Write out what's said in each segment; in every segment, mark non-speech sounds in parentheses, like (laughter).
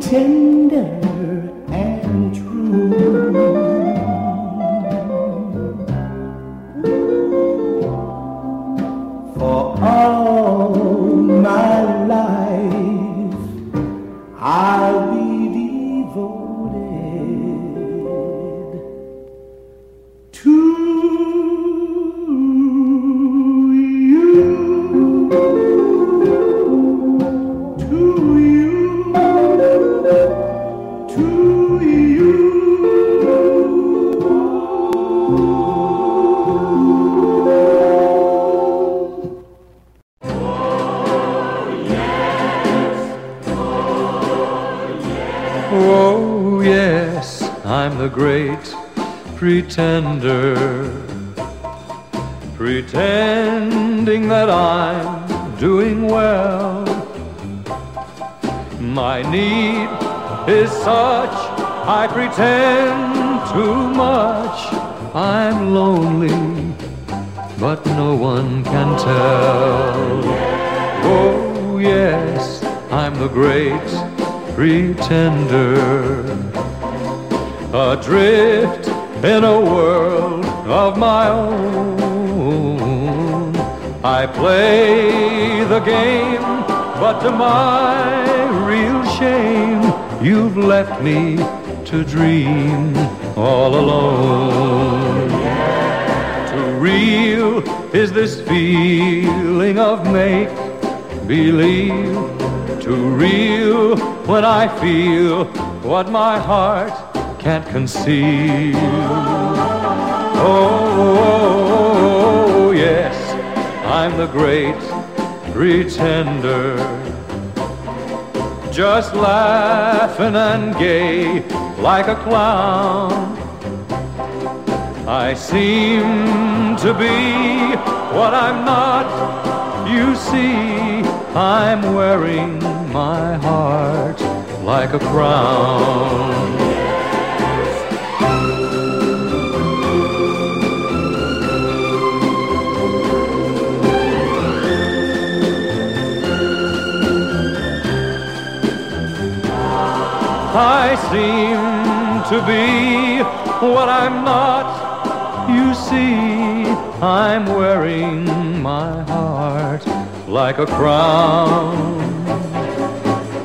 tender pretender. To my real shame, you've left me to dream all alone. Too real is this feeling of make believe. Too real when I feel what my heart can't conceive. Oh, yes, I'm the great pretender. Just laughing and gay like a clown. I seem to be what I'm not. You see, I'm wearing my heart like a crown. I seem to be what I'm not. You see, I'm wearing my heart like a crown,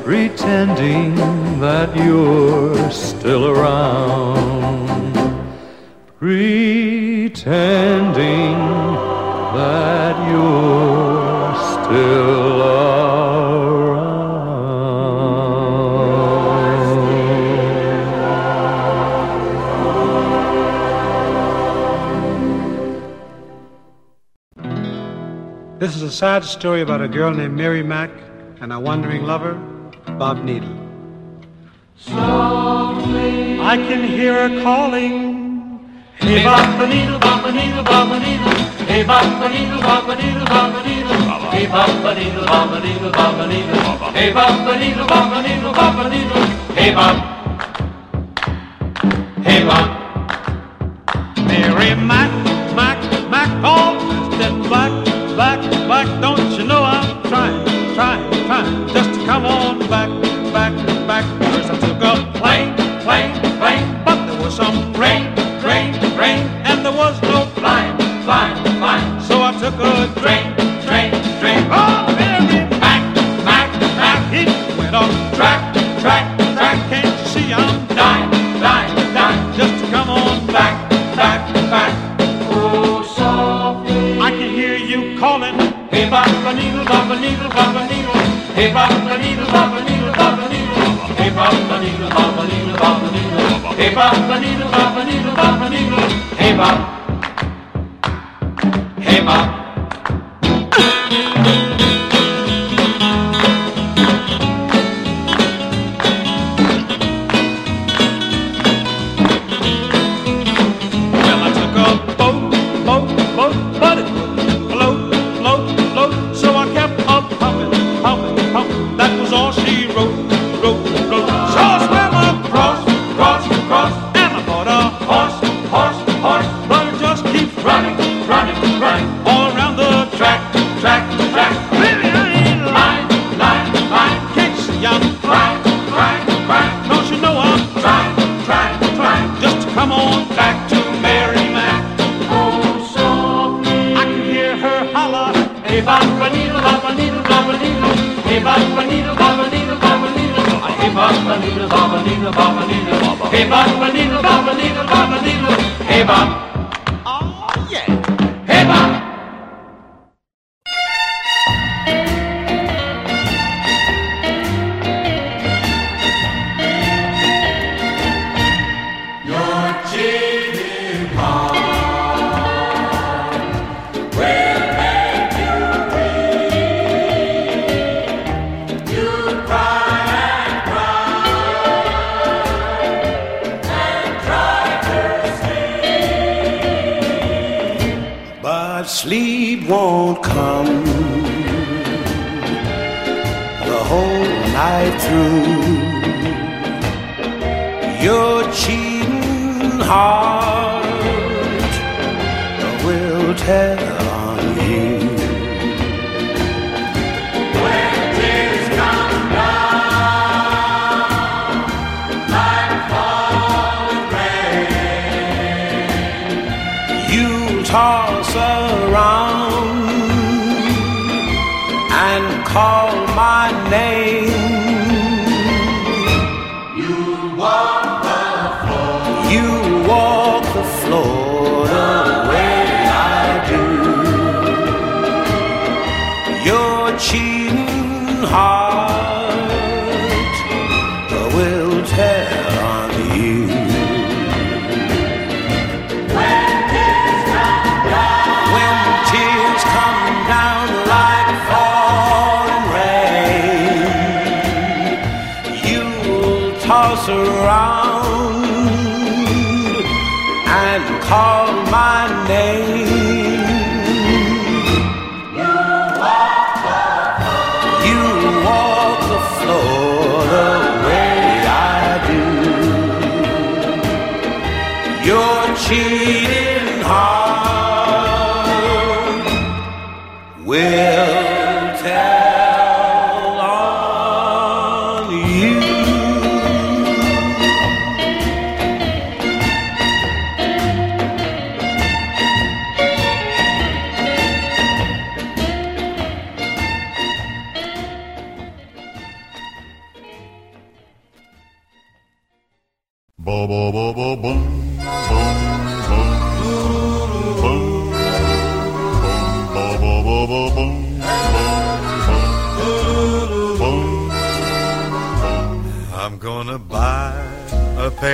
pretending that you're still around, pretending that you're still a sad story about a girl named Mary Mack and a wandering lover, Bob Needle. I can hear her calling. Hey, bop a needle, bop a needle, bop a needle. Hey, bop a needle, bop a needle, bop a needle. Hey, bop a needle, bop a needle, bop a needle. Hey, bop a needle, bop a needle, bop a needle. Hey, bop. Hey, bop.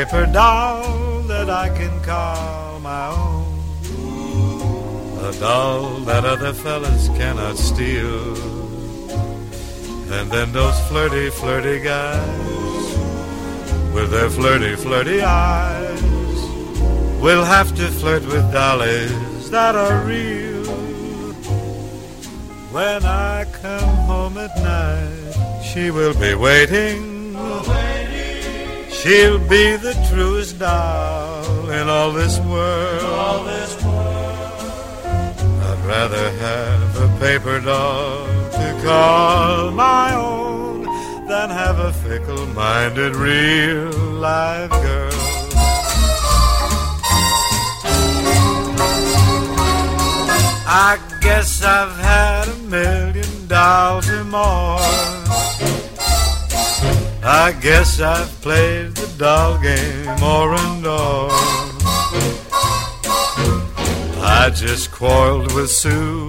paper doll that I can call my own. A doll that other fellas cannot steal. And then those flirty, flirty guys with their flirty, flirty eyes will have to flirt with dollies that are real. When I come home at night, she will be waiting She'll be the truest doll in all this world. All this world. I'd rather have a paper doll to call my own than have a fickle-minded real live girl. I guess I've had a million dolls or more. I guess I've played dogging more and more. I just quarreled with Sue,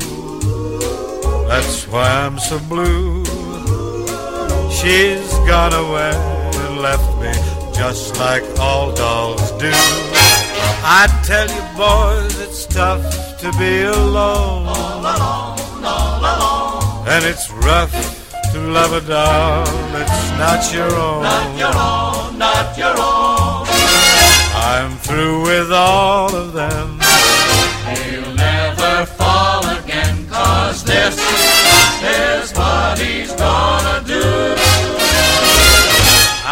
that's why I'm so blue. She's gone away and left me just like all dogs do. I tell you, boys, it's tough to be alone. All alone, all alone. And it's rough to love a dog that's not your own. Not your own not your own. I'm through with all of them. He'll never fall again, cause this is what he's gonna do.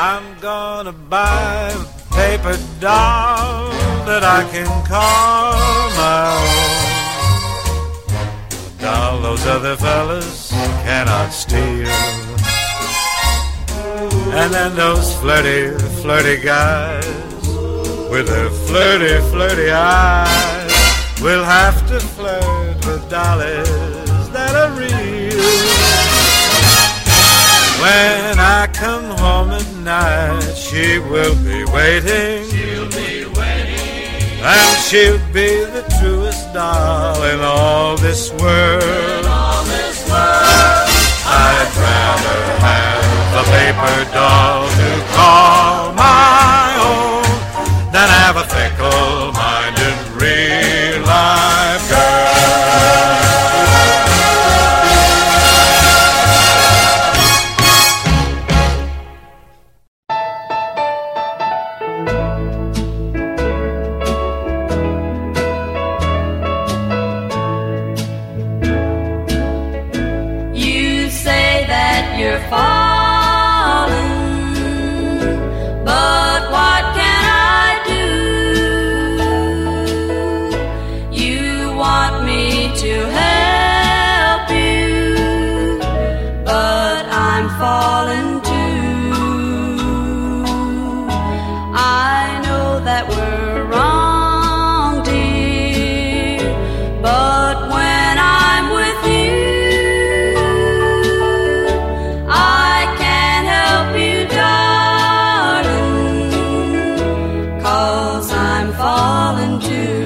I'm gonna buy a paper doll that I can call my own. A doll those other fellas cannot steal. And then those flirty, flirty guys with their flirty, flirty eyes will have to flirt with dollies that are real. When I come home at night, she will be waiting. She'll be waiting. And she'll be the truest doll in all this world. all this world. I'd rather have a paper doll to call my own than have a fickle-minded real cause I'm falling too.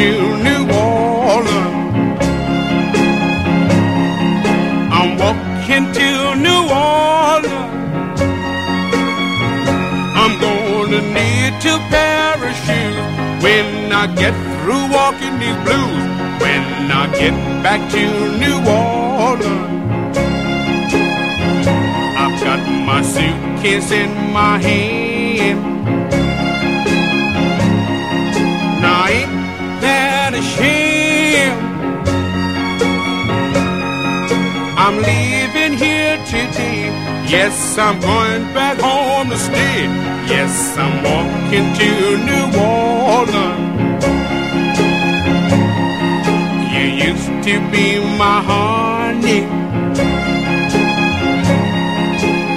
To New Orleans. I'm walking to New Orleans. I'm gonna need of shoes when I get through walking these blues. When I get back to New Orleans. I've got my suitcase in my hand. I'm leaving here today. Yes, I'm going back home to stay. Yes, I'm walking to New Orleans. You used to be my honey.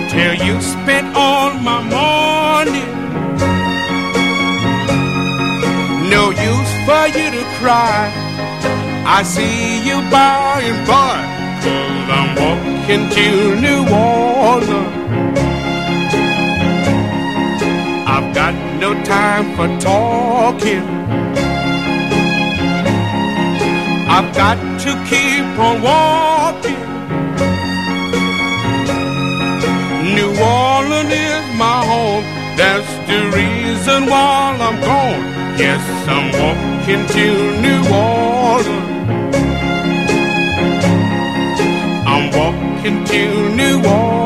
Till you spent all my money. No use for you to cry. I see you by and by. I'm walking to New Orleans. I've got no time for talking. I've got to keep on walking. New Orleans is my home. That's the reason why I'm gone. Yes, I'm walking to New Orleans. I'm walking to New Orleans.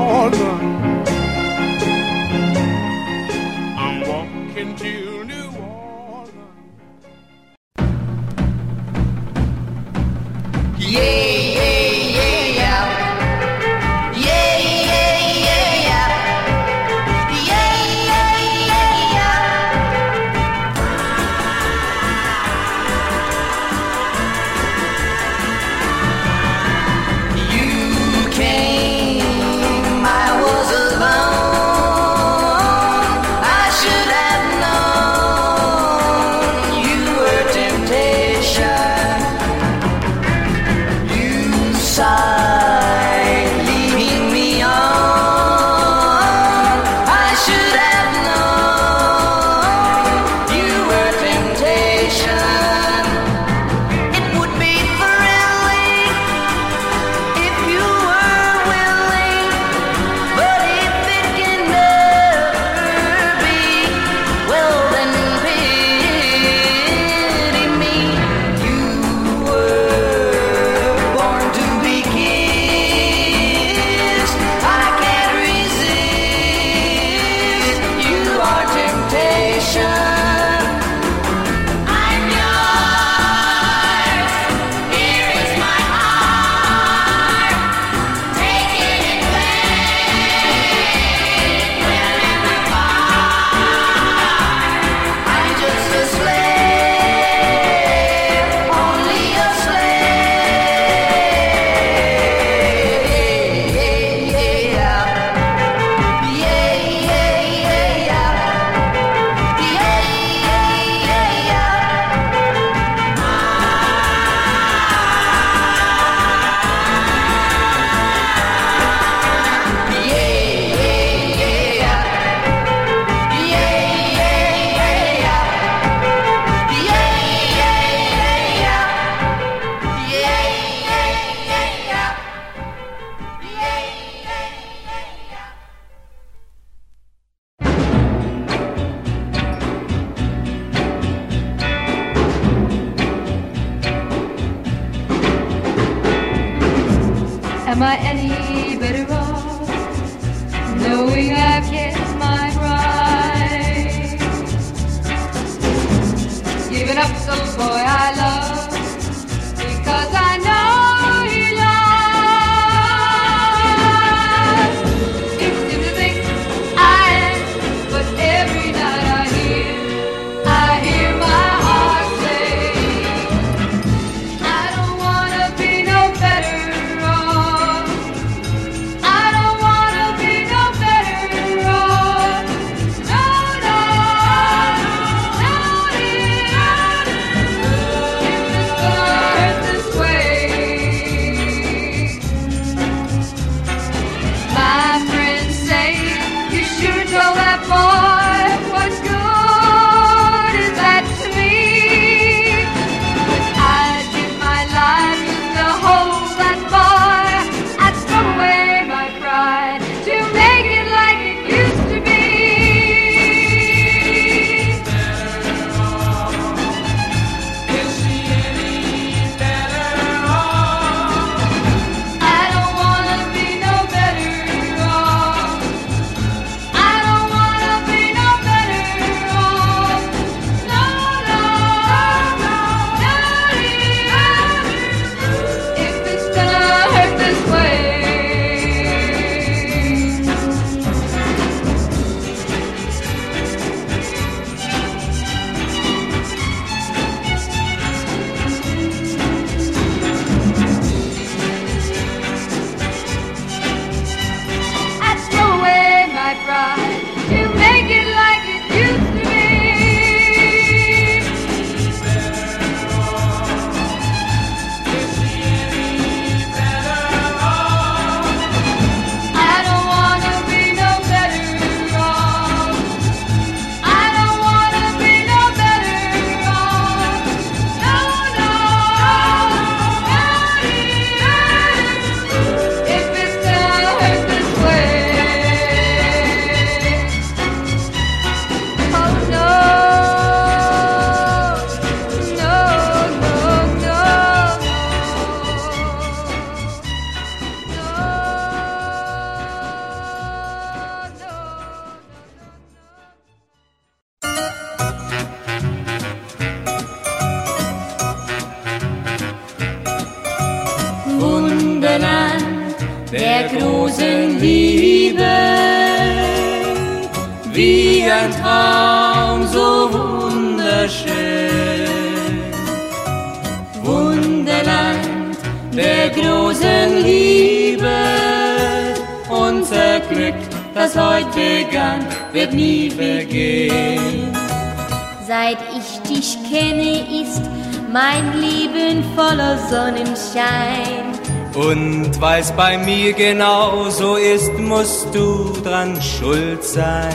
Leben voller Sonnenschein. Und weil's bei mir genauso ist, musst du dran schuld sein.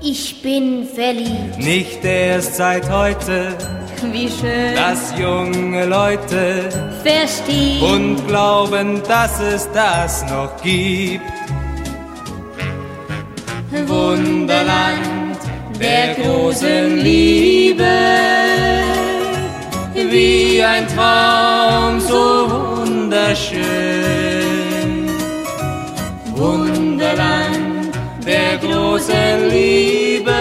Ich bin verliebt, Nicht erst seit heute, wie schön. dass junge Leute Verstehen. und glauben, dass es das noch gibt. Wunderland der großen Liebe, wie ein Traum so wunderschön. Wunderland der großen Liebe,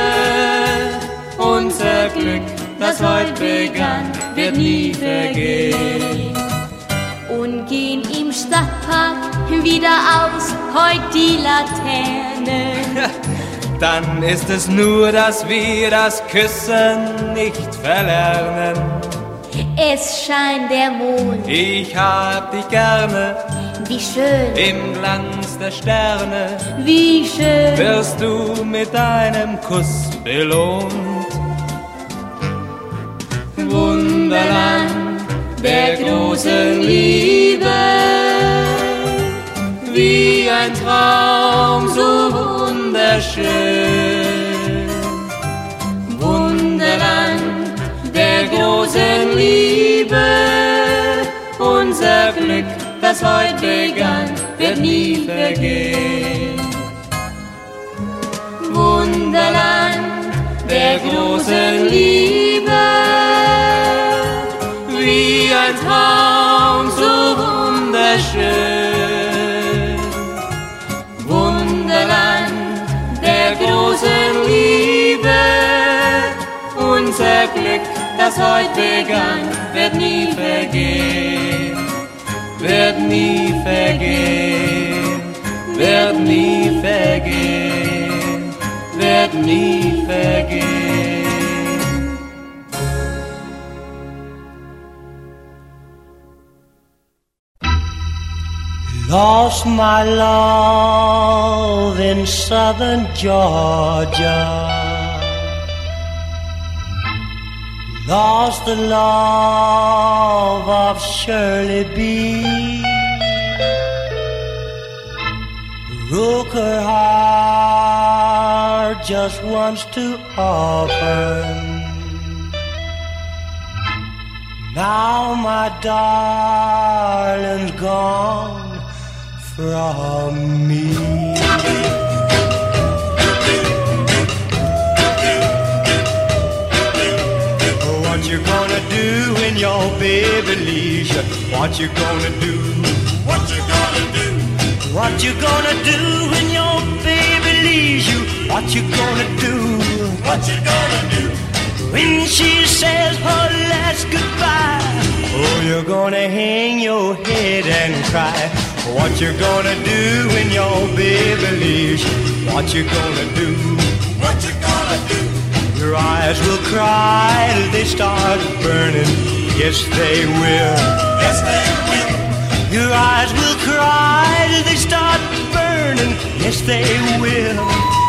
unser Glück, das heute begann, wird nie vergehen. Und gehen im Stadtpark wieder aus, heut die Laterne. (laughs) Dann ist es nur, dass wir das Küssen nicht verlernen. Es scheint der Mond, Ich hab dich gerne wie schön, im Glanz der Sterne. wie schön. Wirst du mit deinem Kuss belohnt. Wunderland der großen Liebe, wie ein Traum so wunderschön. Wunderland der großen Liebe, unser Glück, das heute begann, wird nie vergehen. Wunderland der großen Liebe, wie ein Traum das heute begann, wird nie vergehen, wird nie vergehen, wird nie vergehen, wird nie vergehen. Lost my love in southern Georgia. Lost the love of Shirley B. Broke her heart just once too often. Now my darling's gone from me. When your baby leaves you? What you gonna do? What you gonna do? What you gonna do when your baby leaves you? What you gonna do? What you gonna do? When she says her last goodbye, oh, you're gonna hang your head and cry. What you gonna do when your baby leaves you? What you gonna do? What you gonna do? Your eyes will cry till they start burning. Yes, they will. Yes, they will. Your eyes will cry till they start burning. Yes, they will.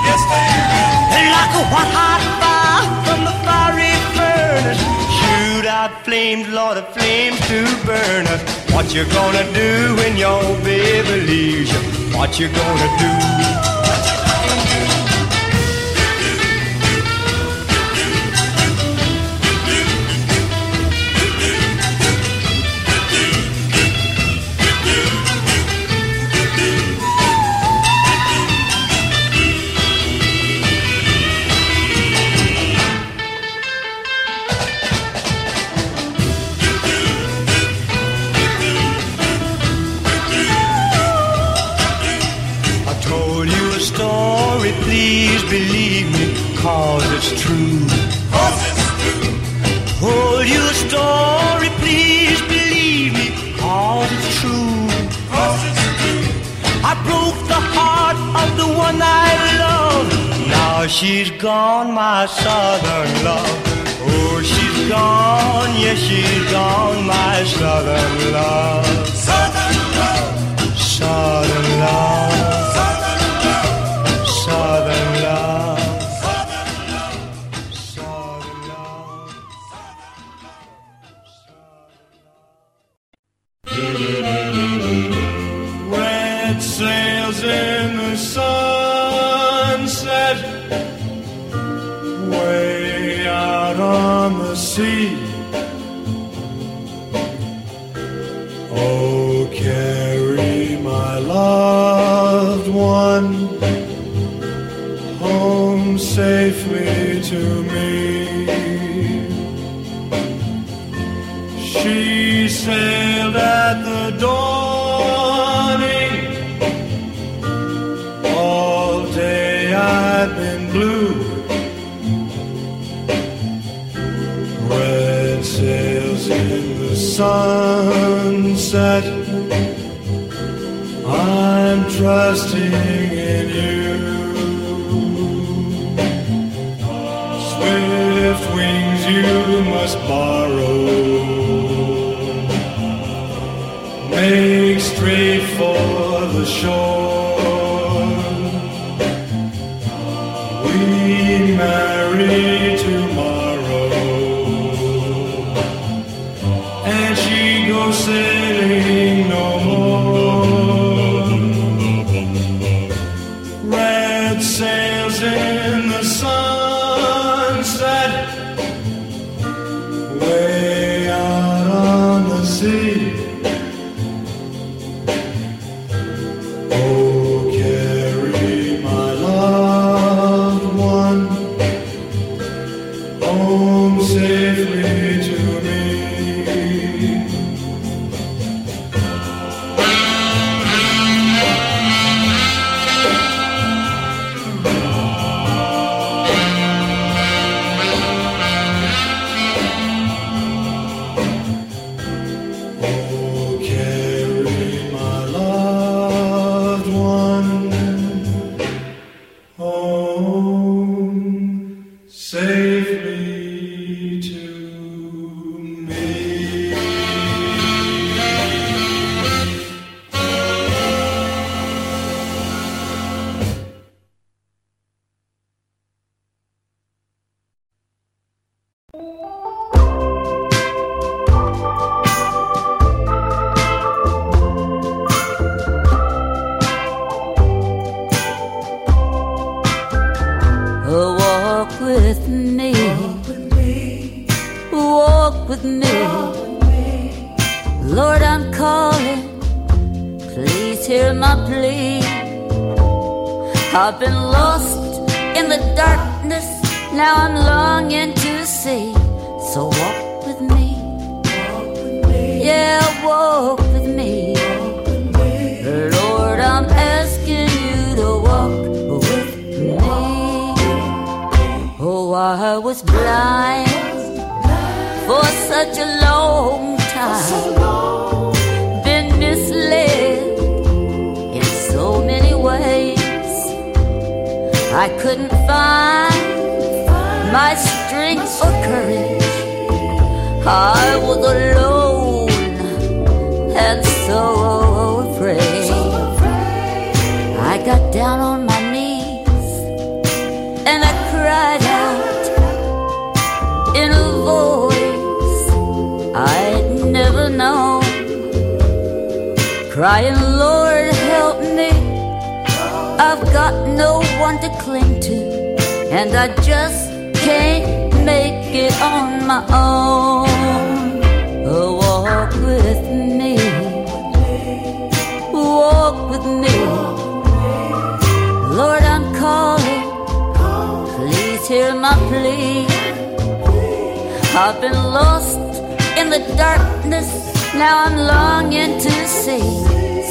Yes, they will. They're like a white hot fire from the fiery furnace. Shoot out flames, Lord, of flames to burn us. What you gonna do when your baby leaves you? What you gonna do? story, please believe me, cause it's true. Cause it's true. I broke the heart of the one I loved. Now she's gone, my southern love. Oh, she's gone, yes, she's gone, my southern love. Southern love. Southern love. güzel.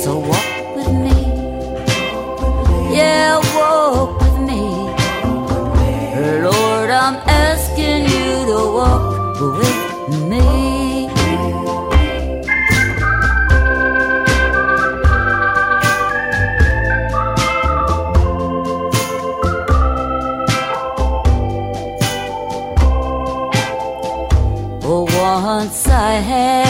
So walk with me. Yeah, walk with me. Lord, I'm asking you to walk with me. Oh, once I had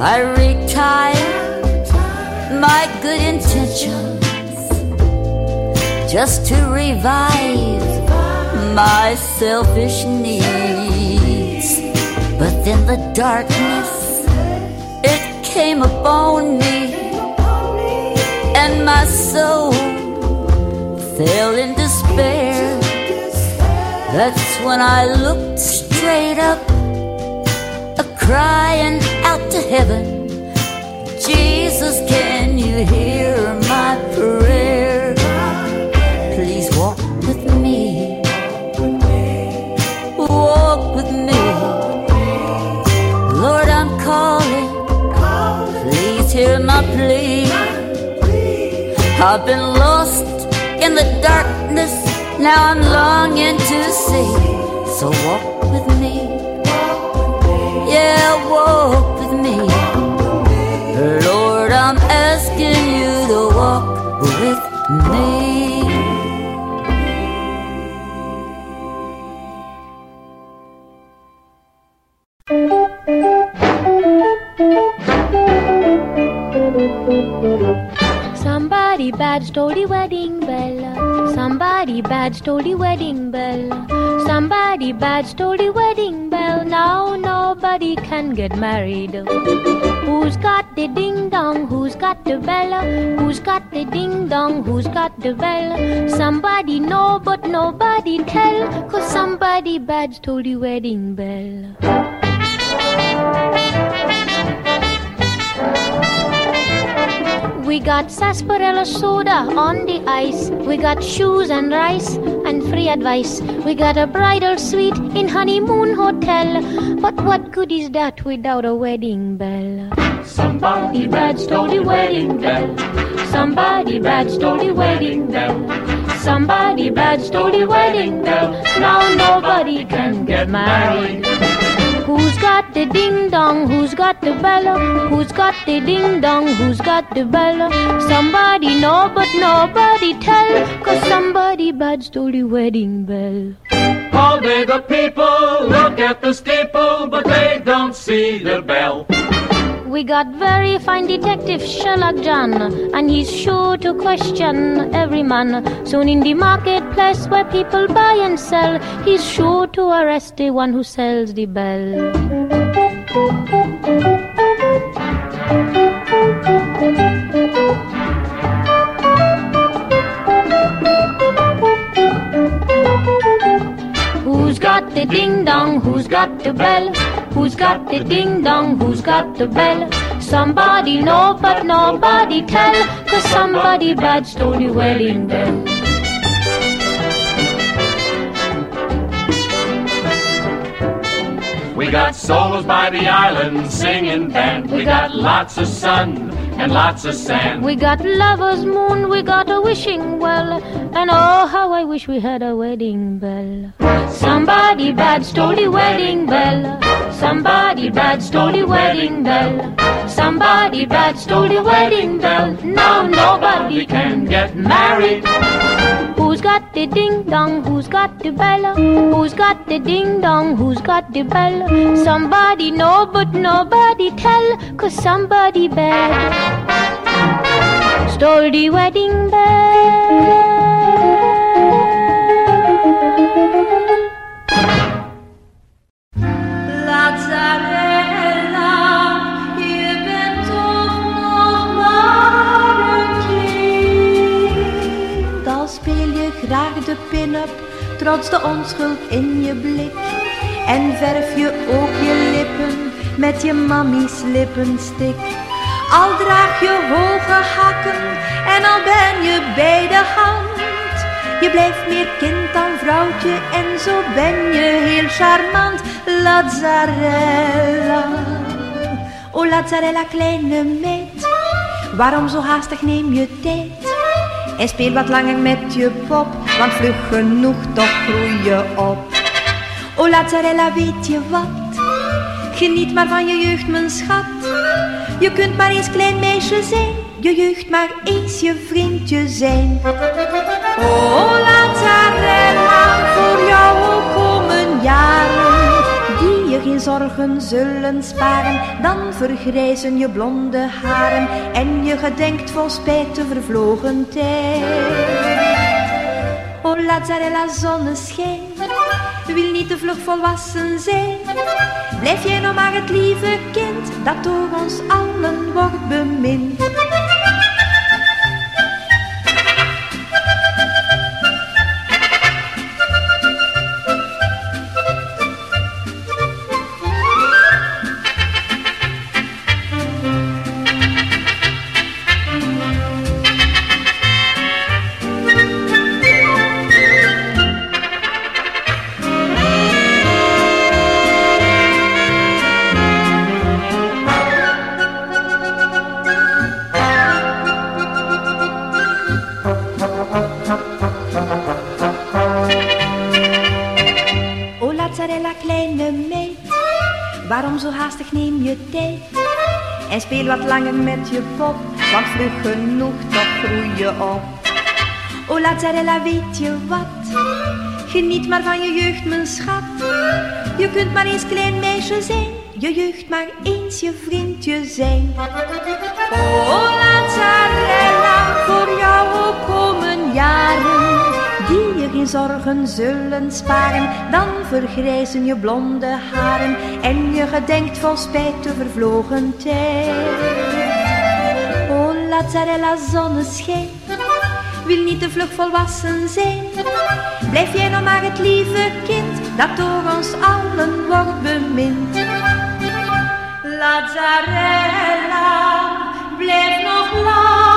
I retired my good intentions just to revive my selfish needs. But then the darkness, it came upon me, and my soul fell in despair. That's when I looked straight up, crying out to heaven. Jesus, can you hear my prayer? Please walk with me. Walk with me. Lord, I'm calling. Please hear my plea. I've been lost in the darkness. Now I'm longing to see. So walk with me. Yeah, walk with me. Lord, I'm asking you to walk with me. Somebody bad stole the wedding bell. Somebody bad stole the wedding bell. Somebody bad stole the wedding bell. Now nobody can get married. Who's got the ding dong? Who's got the bell? Who's got the ding dong? Who's got the bell? Somebody know, but nobody tell. Cause somebody bad stole the wedding bell. We got sarsaparilla soda on the ice. We got shoes and rice and free advice. We got a bridal suite in honeymoon hotel. But what good is that without a wedding bell? Somebody bad stole the wedding bell. Somebody bad stole the wedding bell. Somebody bad stole the wedding bell. Now nobody can get married. Who's got the ding dong? Who's got the bell? Who's got the ding dong? Who's got the bell? Somebody know, but nobody tell. Cause somebody bad stole the wedding bell. All day the people look at the steeple, but they don't see the bell. We got very fine detective Sherlock John, and he's sure to question every man. Soon in the marketplace where people buy and sell, he's sure to arrest the one who sells the bell. Who's got the ding dong? Who's got the bell? Who's got the ding dong? Who's got the bell? Somebody know, but nobody tell. Cause somebody bad stole the wedding bell. We got solos by the island singing band. We got lots of sun and lots of sand. We got lover's moon, we got a wishing well, and oh, how I wish we had a wedding bell. Somebody bad stole the wedding bell. Somebody bad stole the wedding bell. Somebody bad stole the wedding bell. Now nobody can get married. Who's got the ding dong? Who's got the bell? Who's got the ding dong? Who's got the bell? Somebody know, but nobody tell. Cause somebody bad stole the wedding bell. Pin-up, trots de onschuld in je blik. En verf je ook je lippen met je mammies lippenstick. Al draag je hoge hakken en al ben je bij de hand. Je blijft meer kind dan vrouwtje en zo ben je heel charmant. Lazzarella, oh Lazzarella kleine meid. Waarom zo haastig neem je tijd? En speel wat langer met je pop, want vlug genoeg toch groei je op. Oh Lazzarella, weet je wat? Geniet maar van je jeugd, mijn schat. Je kunt maar eens klein meisje zijn je jeugd maar eens je vriendje zijn. Oh, Lazarella, voor jou komen jaren die je geen zorgen zullen sparen. Dan vergrijzen je blonde haren en je gedenkt vol spijt de vervlogen tijd. Oh, Lazarella, zonneschijn, wil niet te vlug volwassen zijn. Blijf jij nog maar het lieve kind dat door ons allen wordt bemind. Speel wat langer met je pop, want vlug genoeg toch groei je op. O Lazarella, weet je wat? Geniet maar van je jeugd, mijn schat. Je kunt maar eens klein meisje zijn, je jeugd maar eens je vriendje zijn. O Lazarella, voor jou komen jaren zorgen zullen sparen. Dan vergrijzen je blonde haren en je gedenkt vol spijt de vervlogen tijd. O Lazarella, zonneschijn, wil niet te vlug volwassen zijn. Blijf jij nog maar het lieve kind dat door ons allen wordt bemind. Lazarella, blijf nog lang,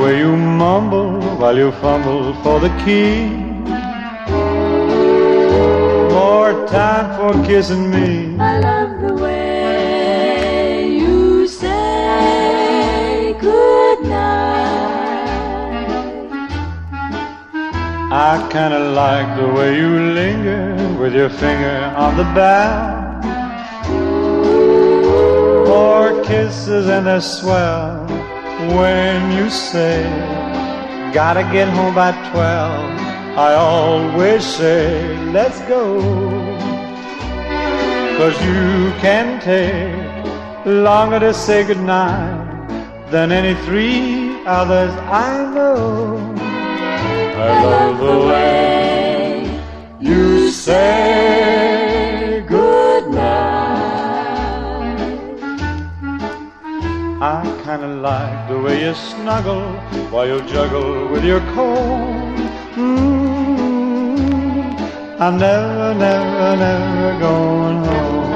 way you mumble while you fumble for the key. More time for kissing me. I love the way you say goodnight. I kinda like the way you linger with your finger on the bow. More kisses and they're swell when you say, Gotta get home by twelve. I always say, Let's go. Cause you can take longer to say goodnight than any three others I know. I love the way you say kinda like the way you snuggle while you juggle with your comb. Mm, I'm never, never, never going home.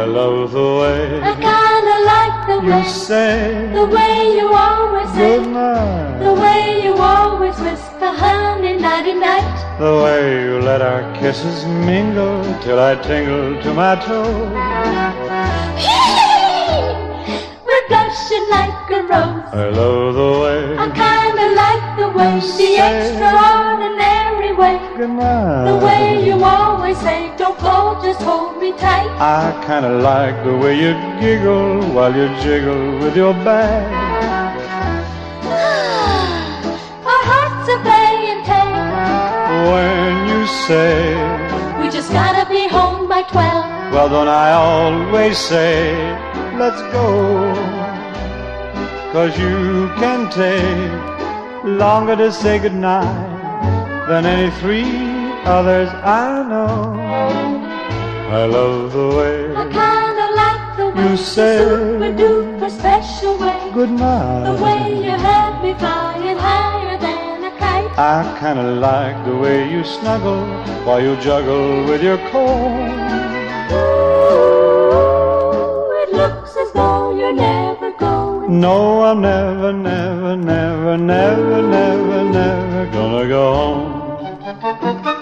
I love the way I kinda like the you way, say the way The way you let our kisses mingle till I tingle to my toes. We're blushing like a rose. I love the way I kinda like the way, the extraordinary way, goodnight. the way you always say, don't go, just hold me tight. I kinda like the way you giggle while you jiggle with your bag. When you say, We just gotta be home by twelve. well, don't I always say, let's go. Cause you can take longer to say goodnight than any three others I know. I love the way I kinda like the way you say super duper special way. goodnight. The way you had me flying I kinda like the way you snuggle while you juggle with your comb. It looks as though you're never going. No, I'm never, never, never, never, never, never gonna go home.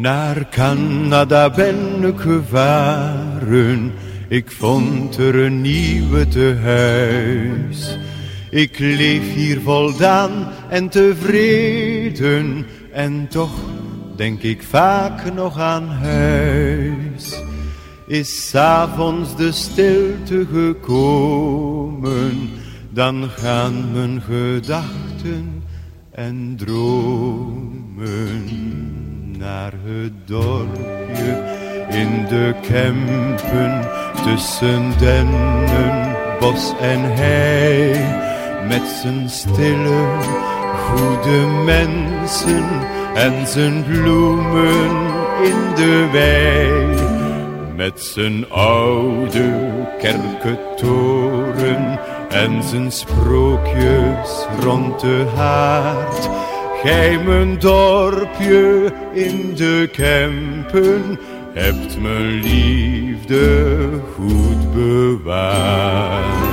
Naar Canada ben ik gevaren, ik vond er een nieuwe tehuis. Ik leef hier voldaan en tevreden, en toch denk ik vaak nog aan huis. Is 's avonds de stilte gekomen, dan gaan mijn gedachten en dromen naar het dorpje in de Kempen tussen dennen, bos en hei. Met zijn stille, goede mensen en zijn bloemen in de wei. Met zijn oude kerkentoren en zijn sprookjes rond de haard. Gij mijn dorpje in de Kempen hebt mijn liefde goed bewaard.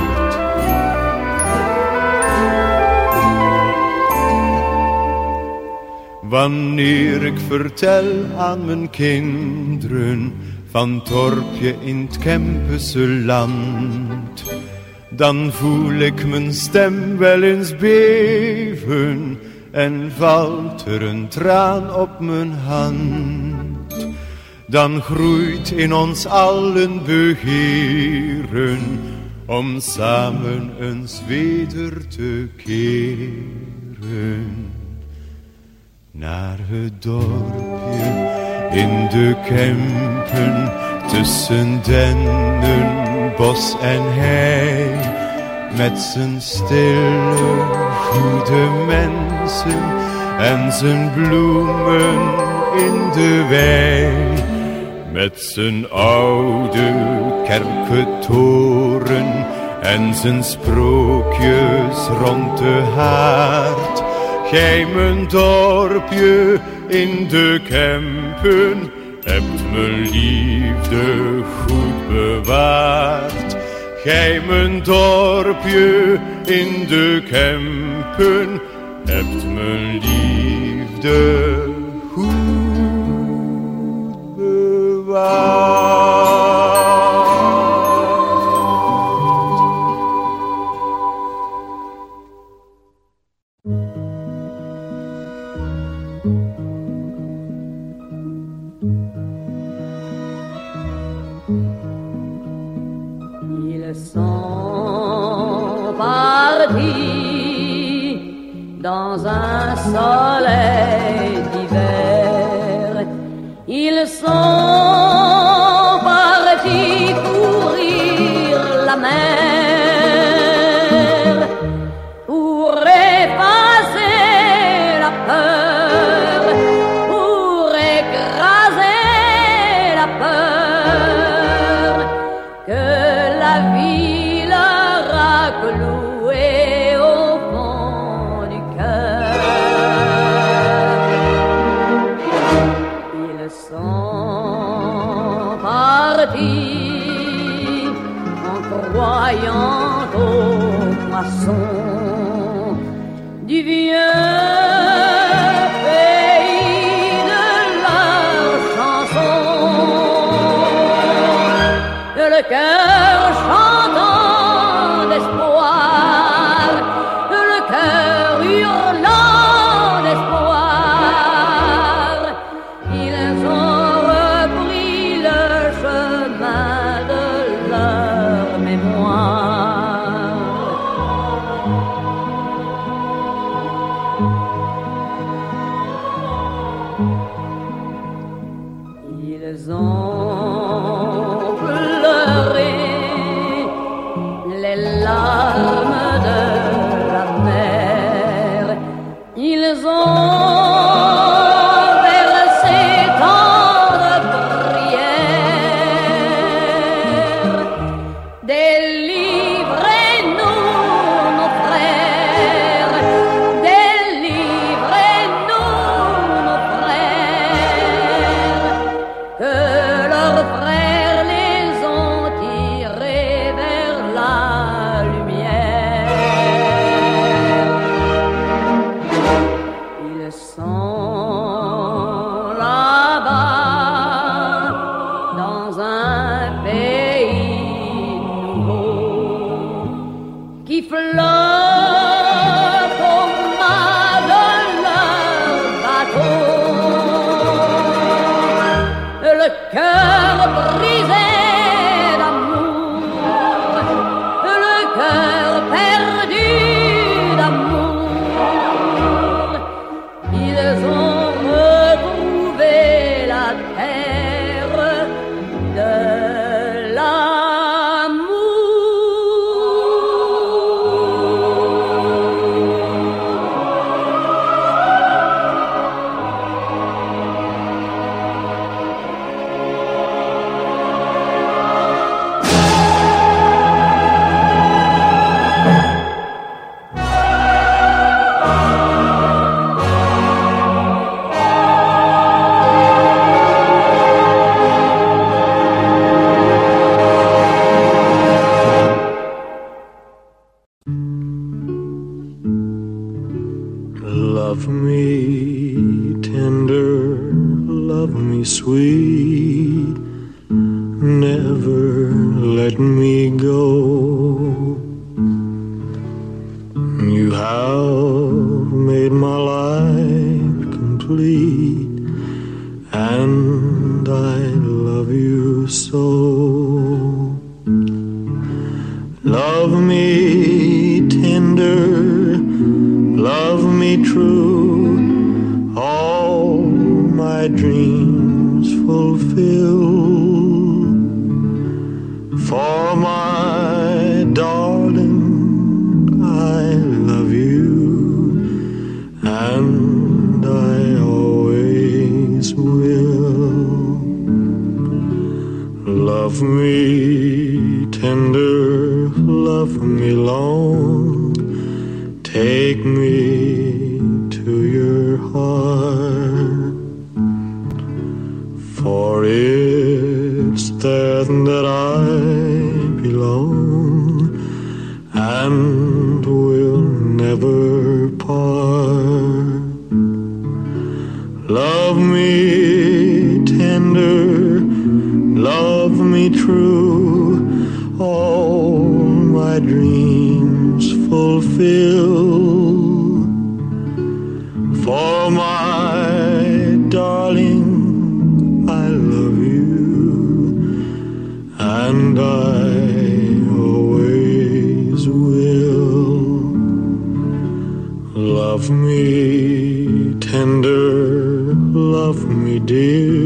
Wanneer ik vertel aan mijn kinderen van dorpje in het Kempense land, dan voel ik mijn stem wel eens beven en valt er een traan op mijn hand. Dan groeit in ons allen begeren om samen eens weder te keren naar het dorpje in de Kempen tussen dennen, bos en hei. Met zijn stille, goede mensen en zijn bloemen in de wei. Met zijn oude kerkentoren en zijn sprookjes rond de haard. Gij mijn dorpje in de Kempen hebt mijn liefde goed bewaard. Gij mijn dorpje in de Kempen hebt mijn liefde goed bewaard. Il s'en partit. Dans un soleil d'hiver. Ils sont partis courir la mer and I always will. Love me tender, love me dear.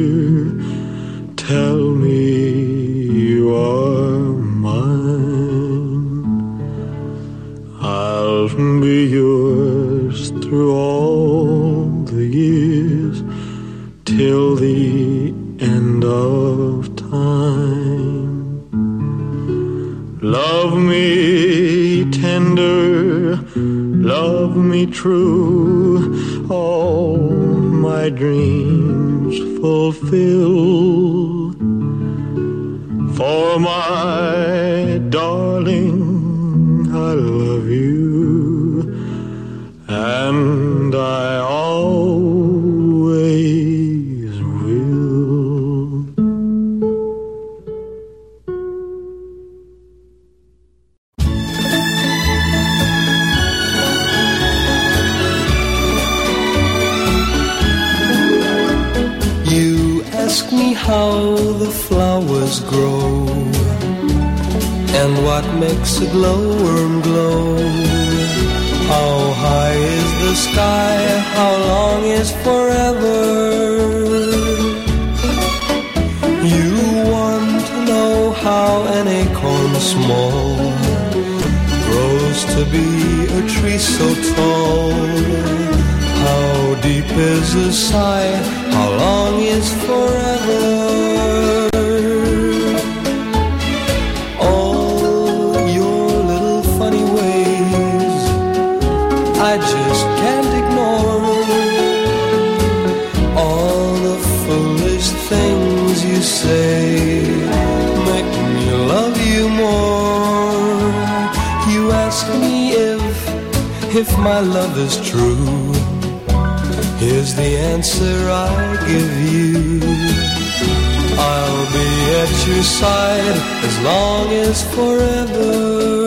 forever.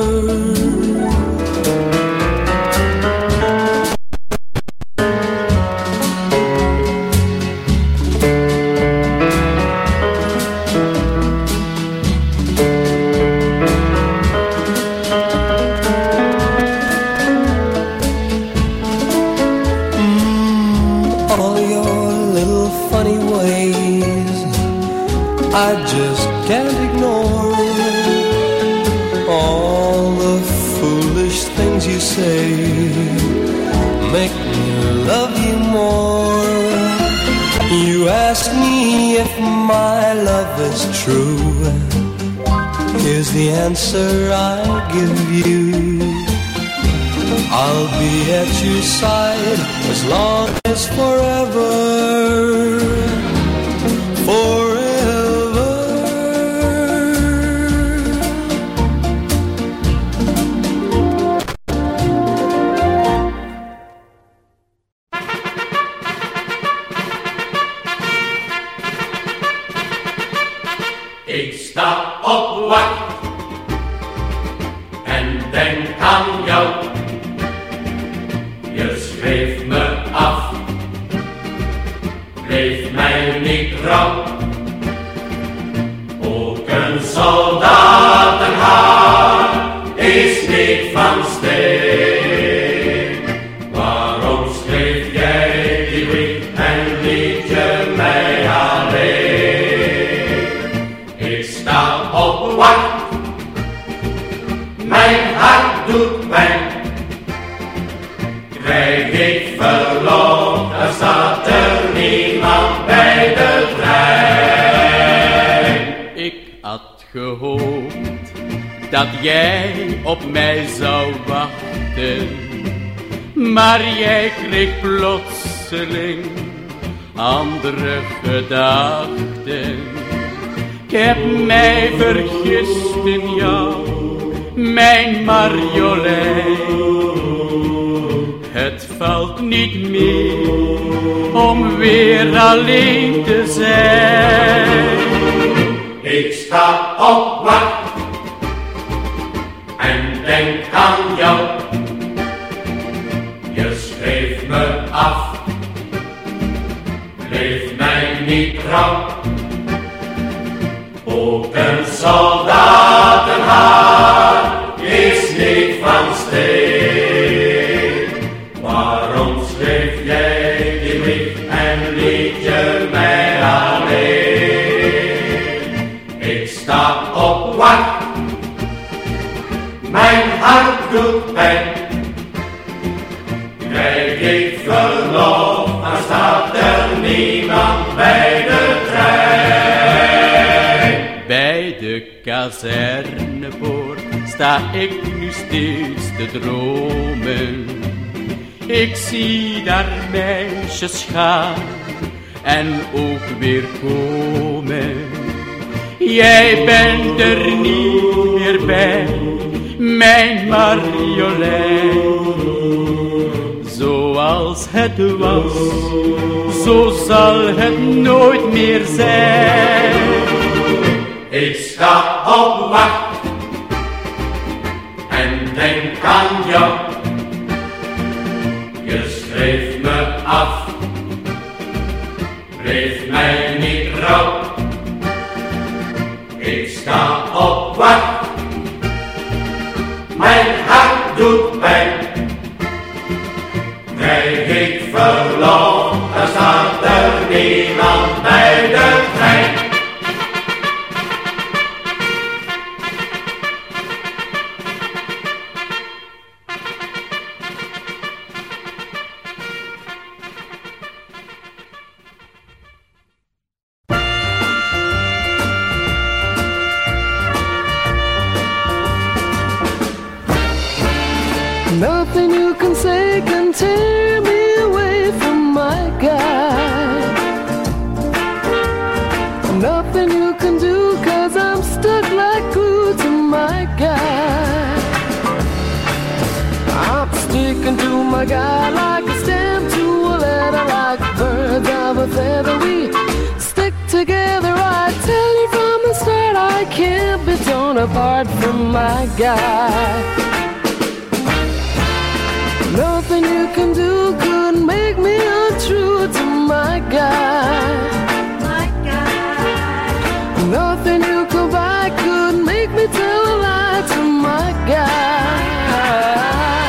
the answer I'll give you. I'll be at your side as long as forever. forever Het valt niet meer om weer alleen te zijn. Ik sta op wacht en denk aan jou. Je schreef me af, leef mij niet trouw. Ook een soldatenhaar. kazernepoort sta ik nu steeds te dromen. Ik zie daar meisjes gaan en ook weer komen. Jij bent er niet meer bij, mijn Marjolein. Zoals het was, zo zal het nooit meer zijn. Ik sta ao mar. nothing you can do, cause I'm stuck like glue to my guy. I'm sticking to my guy like a stamp to a letter, like birds of a feather. We stick together, I tell you from the start, I can't be torn apart from my guy. Nothing you can do could make me untrue to my guy. A lie to my guy.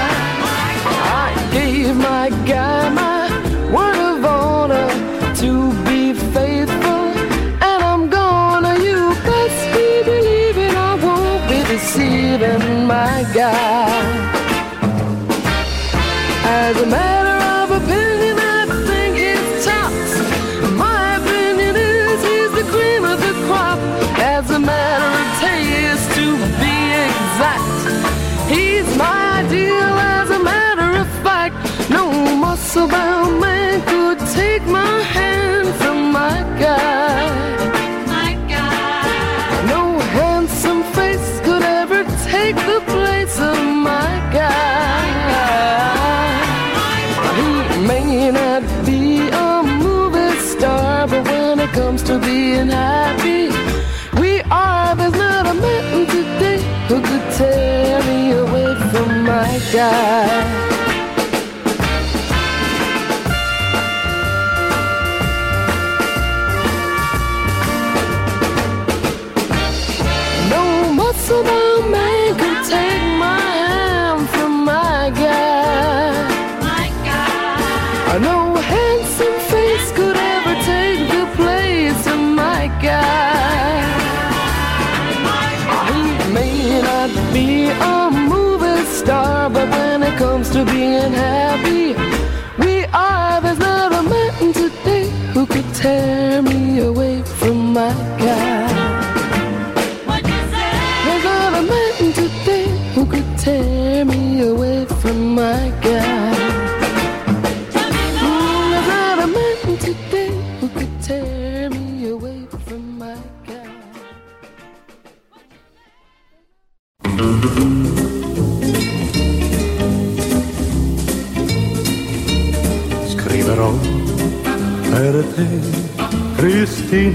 Muscle bound man could take my hand from my guy. My guy. No handsome face could ever take the place of my guy. He may not be a movie star, but when it comes to being happy, we are. There's not a man today who could tear me away from my guy.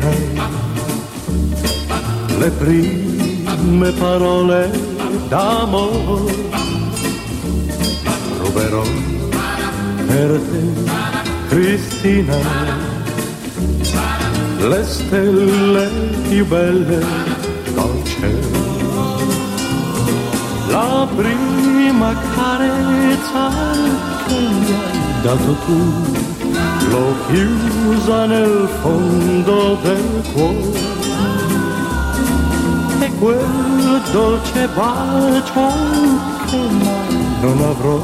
Cristina, le prime parole d'amore. Ruberò per te, Cristina, le stelle più belle dal cielo. La prima carezza che mi hai dato tu, l'ho chiusa nel fondo del cuore. E quel dolce bacio che mai non avrò,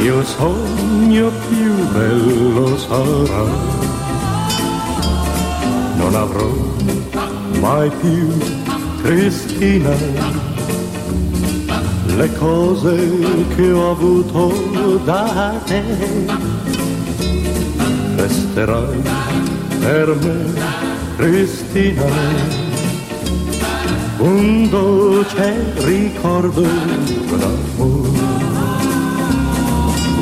il sogno più bello sarà. Non avrò mai più, Cristina, le cose che ho avuto da te. Resterai per me, Cristina, un dolce ricordo d'amore.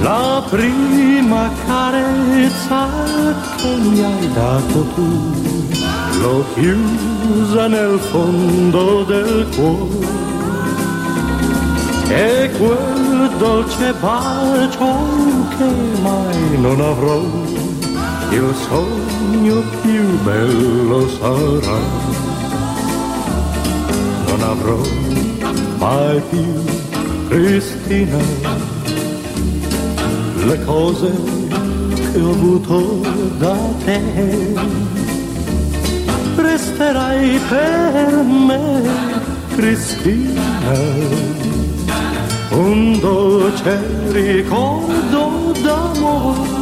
La prima carezza che mi hai dato tu, l'ho chiusa nel fondo del cuore. E quel dolce bacio che mai non avrò, il sogno più bello sarà. Non avrò mai più, Cristina, le cose che ho avuto da te. Resterai per me, Cristina un dolce ricordo d'amore.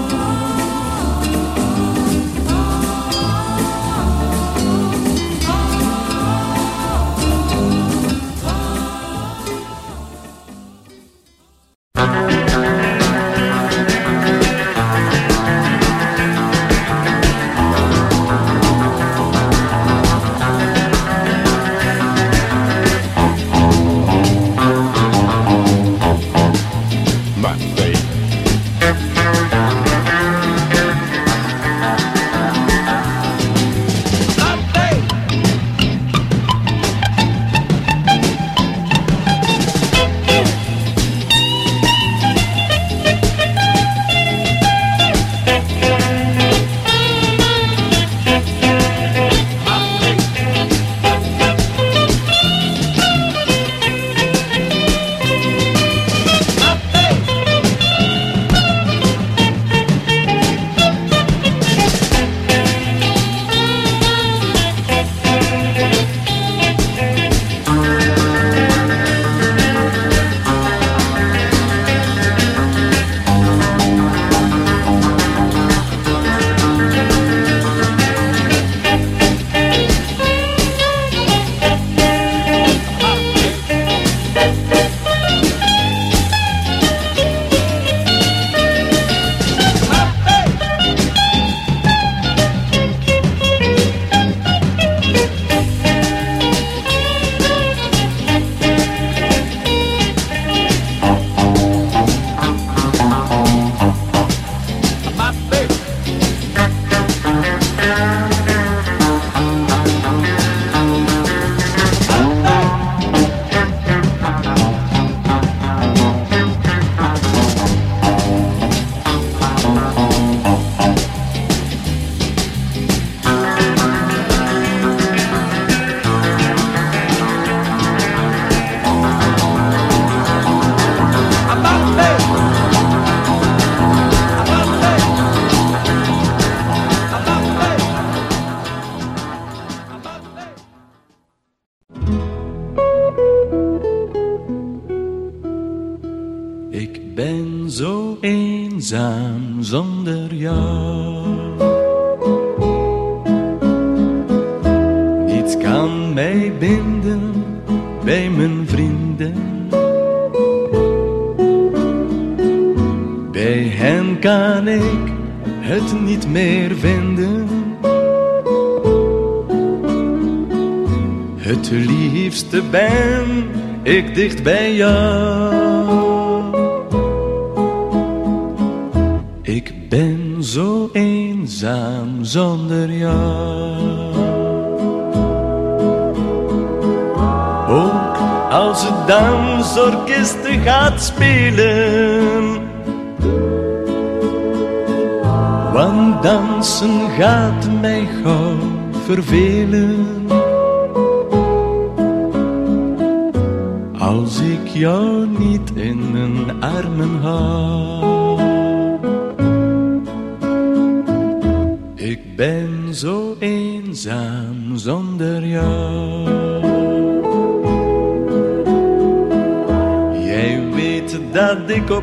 eenzaam zonder jou. Niets kan mij binden bij mijn vrienden. Bij hen kan ik het niet meer vinden. Het liefste ben ik dicht bij jou. orkesten gaat spelen. Want dansen gaat mij gauw vervelen.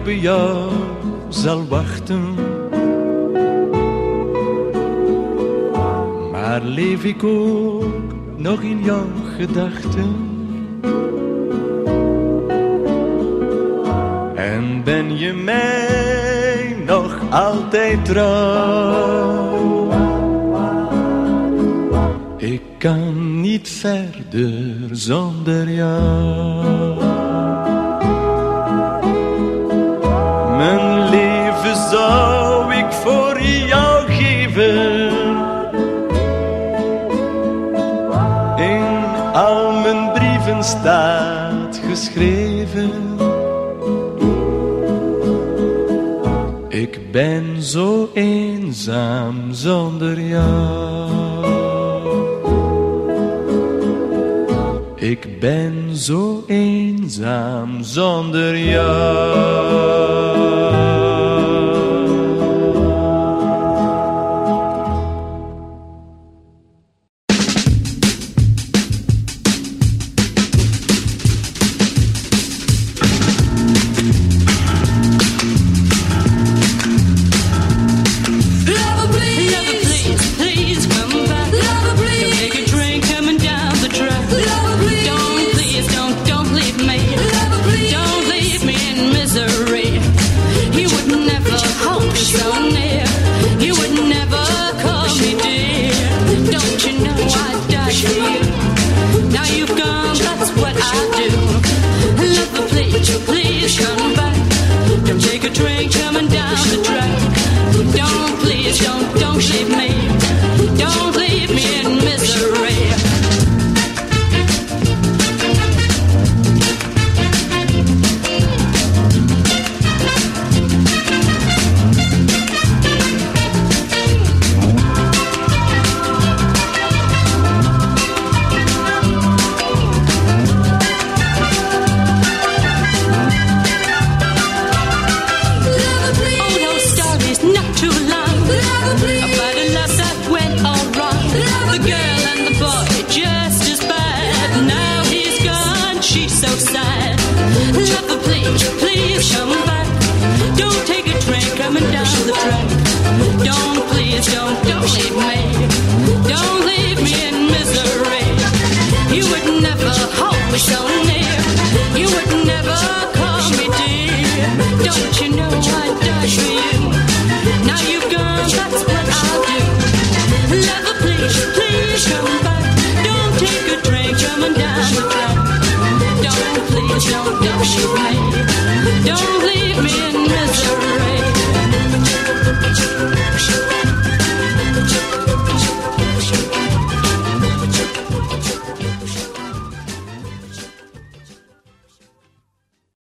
op jou zal wachten. Maar leef ik ook nog in jouw gedachten? En ben je mij nog altijd trouw? Ik kan niet verder zo Ik ben zo eenzaam zonder jou.